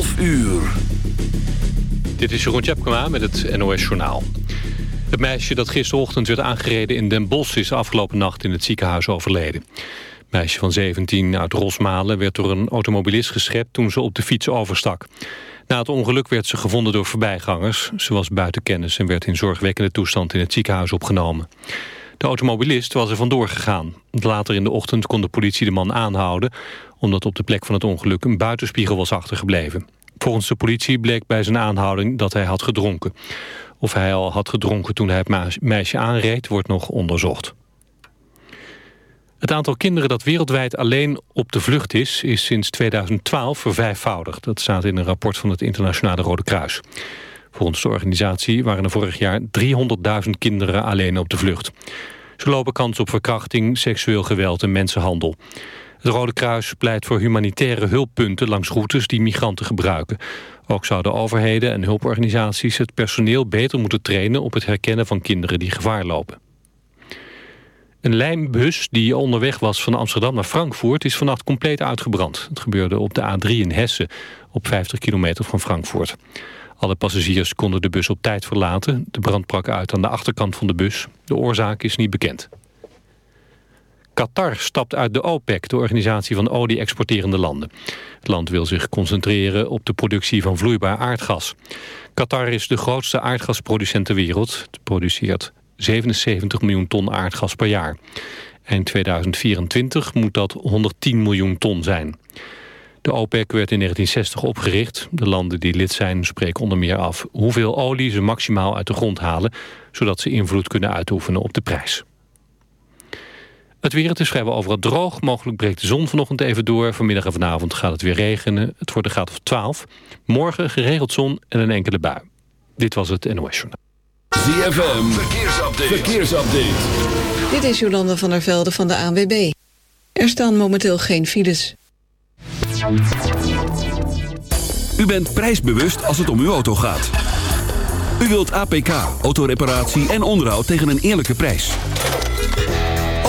12 uur. Dit is Jeroen Tjepkema met het NOS Journaal. Het meisje dat gisterochtend werd aangereden in Den Bosch... is afgelopen nacht in het ziekenhuis overleden. Meisje van 17 uit Rosmalen werd door een automobilist geschept... toen ze op de fiets overstak. Na het ongeluk werd ze gevonden door voorbijgangers. Ze was buiten kennis en werd in zorgwekkende toestand in het ziekenhuis opgenomen. De automobilist was er vandoor gegaan. Later in de ochtend kon de politie de man aanhouden... omdat op de plek van het ongeluk een buitenspiegel was achtergebleven. Volgens de politie bleek bij zijn aanhouding dat hij had gedronken. Of hij al had gedronken toen hij het meisje aanreed, wordt nog onderzocht. Het aantal kinderen dat wereldwijd alleen op de vlucht is... is sinds 2012 vervijfvoudigd. Dat staat in een rapport van het Internationale Rode Kruis. Volgens de organisatie waren er vorig jaar 300.000 kinderen alleen op de vlucht. Ze lopen kans op verkrachting, seksueel geweld en mensenhandel. Het Rode Kruis pleit voor humanitaire hulppunten langs routes die migranten gebruiken. Ook zouden overheden en hulporganisaties het personeel beter moeten trainen op het herkennen van kinderen die gevaar lopen. Een lijnbus die onderweg was van Amsterdam naar Frankfurt is vannacht compleet uitgebrand. Het gebeurde op de A3 in Hessen, op 50 kilometer van Frankfurt. Alle passagiers konden de bus op tijd verlaten. De brand brak uit aan de achterkant van de bus. De oorzaak is niet bekend. Qatar stapt uit de OPEC, de organisatie van olie-exporterende landen. Het land wil zich concentreren op de productie van vloeibaar aardgas. Qatar is de grootste aardgasproducent ter wereld. Het produceert 77 miljoen ton aardgas per jaar. Eind 2024 moet dat 110 miljoen ton zijn. De OPEC werd in 1960 opgericht. De landen die lid zijn spreken onder meer af hoeveel olie ze maximaal uit de grond halen... zodat ze invloed kunnen uitoefenen op de prijs. Het weer, het is vrijwel overal droog. Mogelijk breekt de zon vanochtend even door. Vanmiddag en vanavond gaat het weer regenen. Het wordt een graad of 12. Morgen geregeld zon en een enkele bui. Dit was het NOS Journaal. ZFM, verkeersupdate. verkeersupdate. Dit is Jolanda van der Velde van de ANWB. Er staan momenteel geen files. U bent prijsbewust als het om uw auto gaat. U wilt APK, autoreparatie en onderhoud tegen een eerlijke prijs.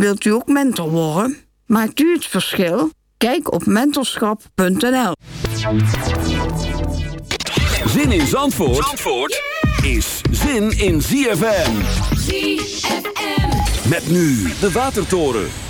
Wilt u ook mentor worden? Maakt u het verschil? Kijk op mentorschap.nl. Zin in Zandvoort, Zandvoort is zin in ZFM. ZFM. Met nu de Watertoren.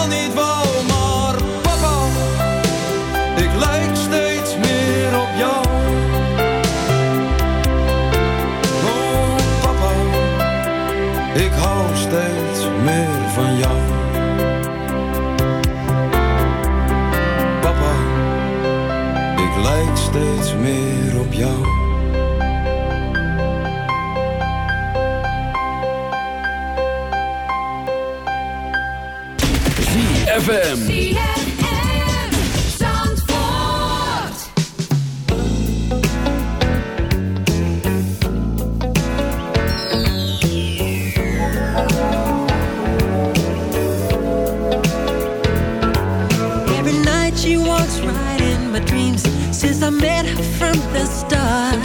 since I met her from the start.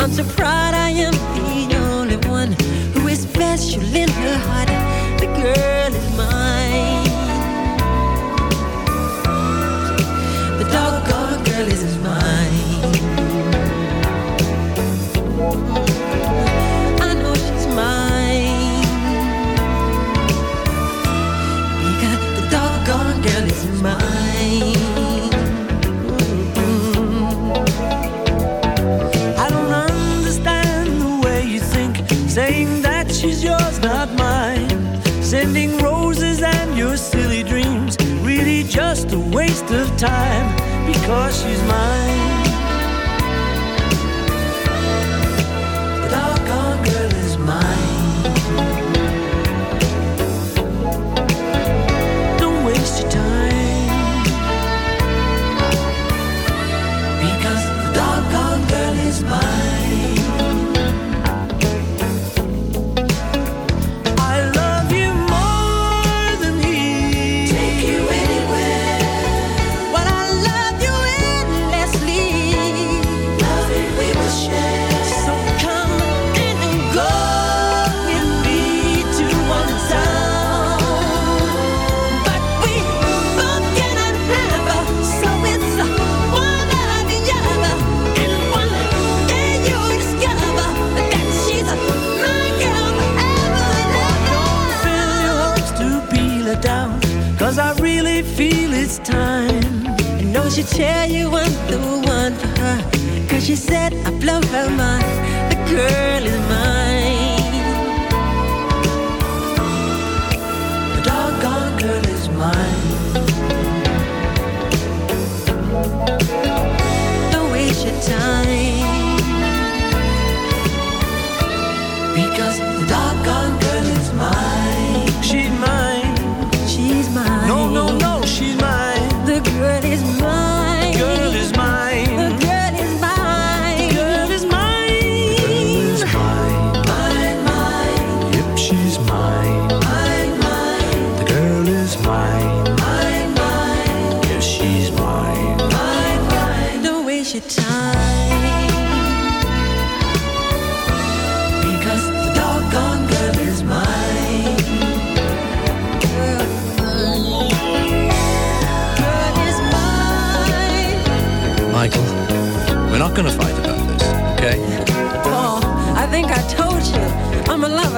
I'm so proud I am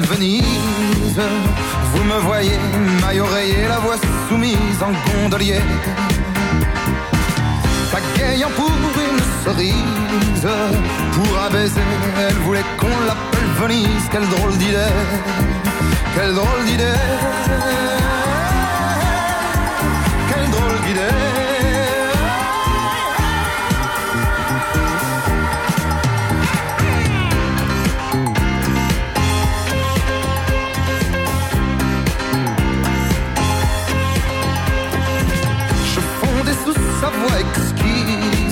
Venise. Vous me voyez, maille oreiller, la voix soumise en gondolier. Pagayant pour une cerise, pour un elle voulait qu'on l'appelle Venise. Quelle drôle d'idée, quelle drôle d'idée,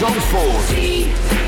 Zandvoort.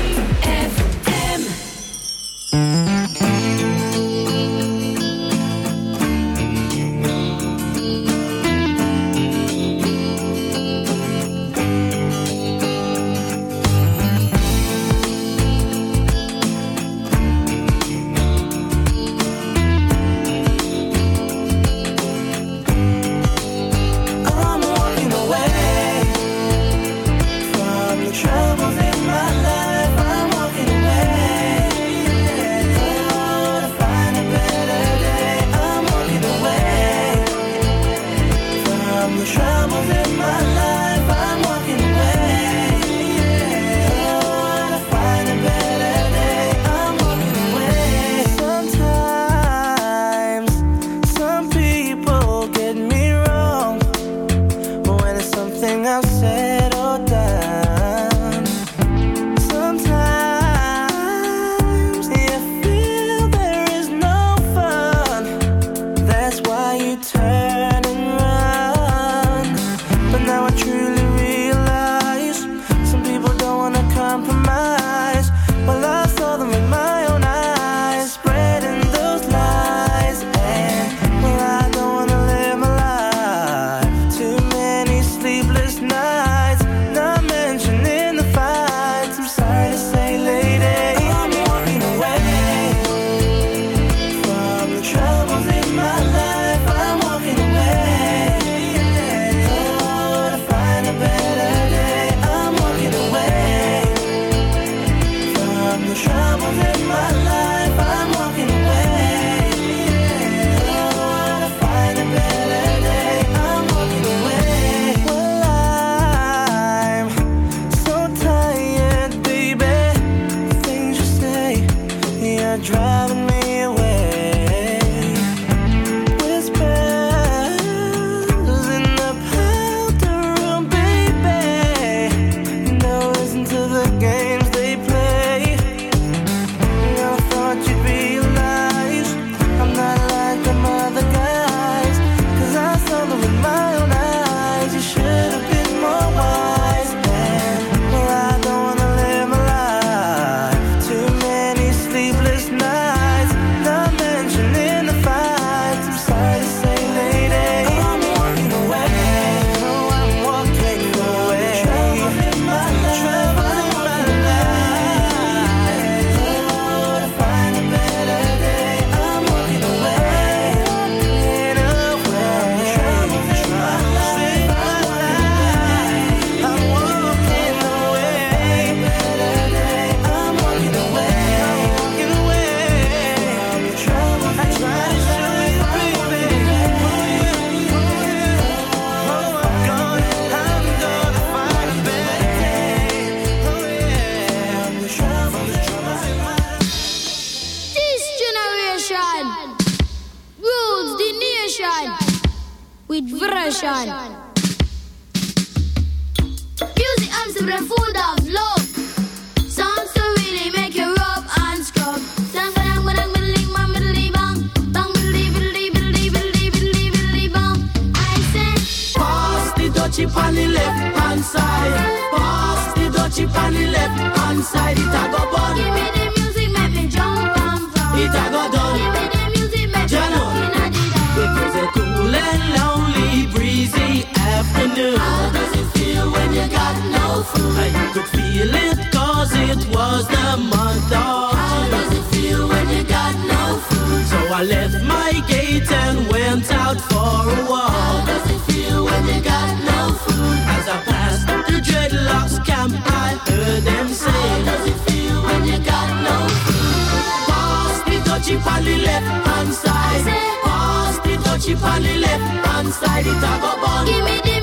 touch it on the left hand side, it a go burn. Give me the music, make me jump and run. It a go done. Give me the music, make me jump and It is a cool and lonely, breezy afternoon. How does it feel when you got no food? And you could feel it cause it was the month of How does it feel when you got no food? So I left my gate and went out for a walk. How does it camp, I heard them say. Does it feel when you got no? Pass the touchy left hand side. Pass the touchy left hand side. It go. Give me the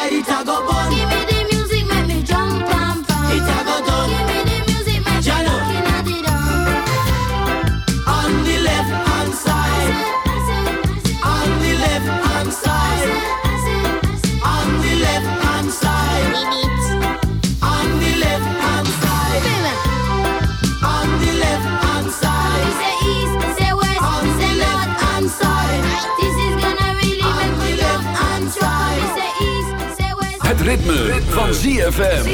I it, I go burn. ritme, ritme. van ZFM.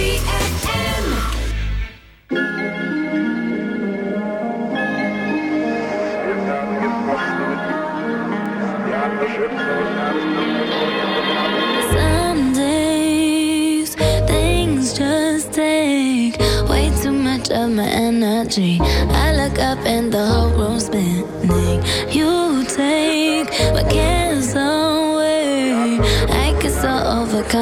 Some days, things just take way too much of my energy. I look up and the whole room's spinning.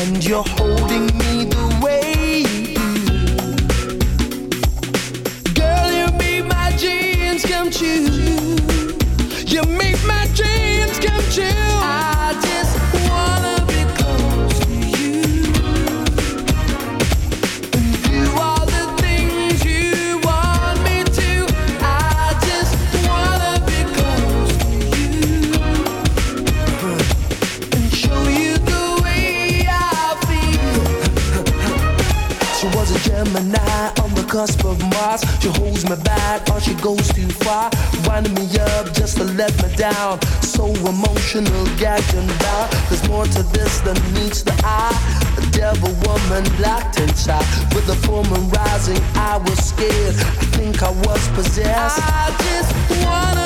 and you're holding me She holds me back or she goes too far. Winding me up just to let me down. So emotional, gagging and. There's more to this than meets the eye. A devil woman locked inside. With the full moon rising, I was scared. I think I was possessed. I just wanna.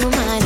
you mine.